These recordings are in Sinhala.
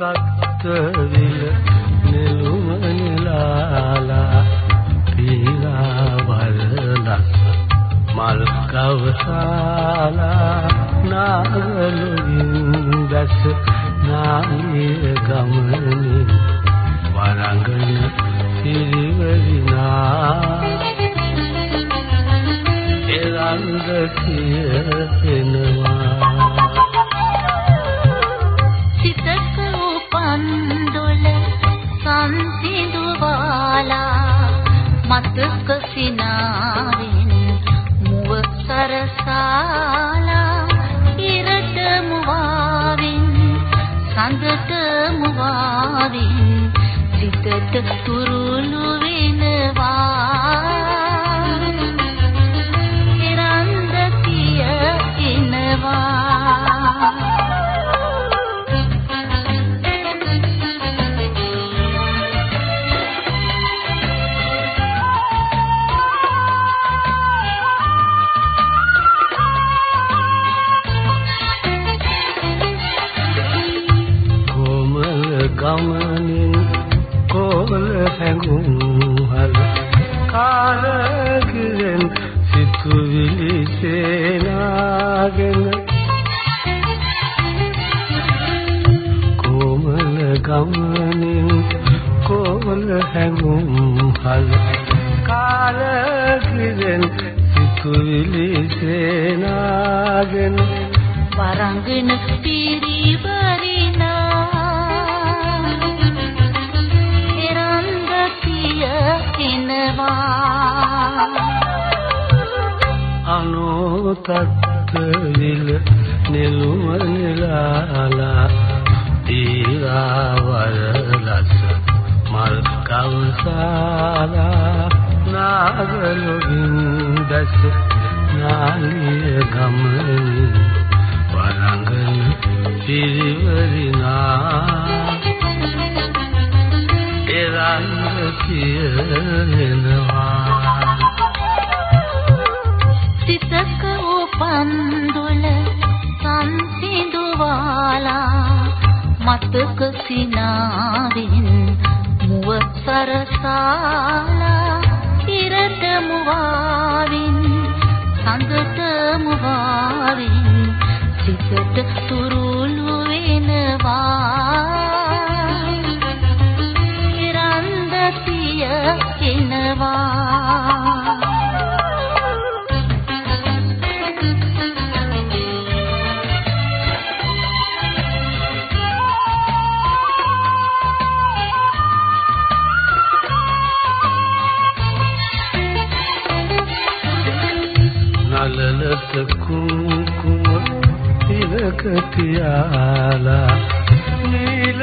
අනෝතත් විල නෙළුම නිලාලා පීලා වරලස් මල් කවසාලා නාගලුගින් දැස නාලිය ගමනේ වරංගන සිරිවරිනා එරන්ද කියනවා මතක සිනාවෙන් මුව සරසාලා ඉරට මුවාවෙන් සඳට මුවාවෙන් සිතට තුරුළු වෙනවා. ගමනින් කෝල හැඟුම් හල කාලකිරෙන් සිතුවිලි සේනාගෙන කොමල ගමනින් කෝල හැඟුම් හල කාලකිරෙන් සිතුවිලි සේනාගෙන වරංගන පිරිවරිනා අනෝතත් විල නෙළුම නෙලාලා දීරාවරලස මල් කවසාලා නාගලොගින් දැස නාලිය ගමනේ වරංගන පිරිවරිනා එරන්න කියනවා උපන්දුල සංසිඳුවාලා මතක සිනාවෙන් මුව සරසාලා ඉරට මුවාවින් සඳට මුවාවින් සිතට තුරුළු වෙනවා. එනවා. නලලත කුංකුම තිලක තියාලා නීල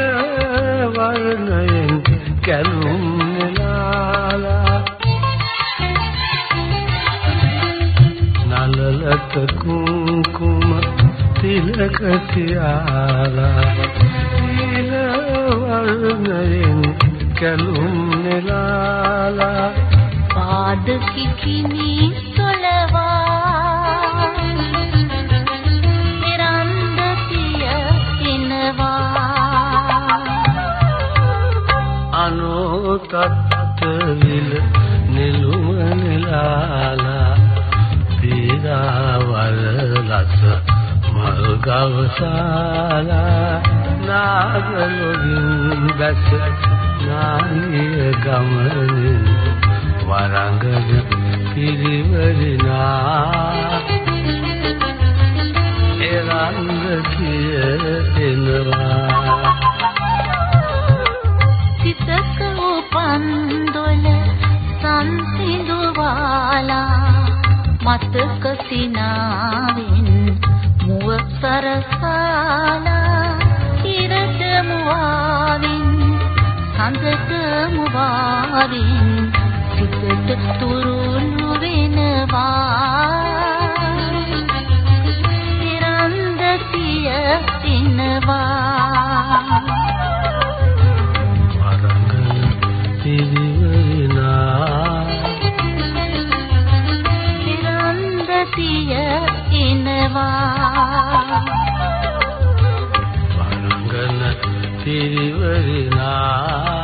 වර්ණයෙන් කැලුම් නෙලාලා නලලත කුංකුම තිලක තියාලා නීල වර්ණයෙන් කැලුම් නෙලාලා පාද කිකිනි විල නෙළුම නෙලාලා පීරාවල් ලස මල් ගවසාලා නාගලොගින් බැස නාලිය ගමනින් වරංගන පිරිවරිනා. දාලා මතක සිනාවෙන් මුව සරසාලා ඉරට මුවාවින් සඳට මුවාවින් සිතට තුරුණු වෙනවා. ना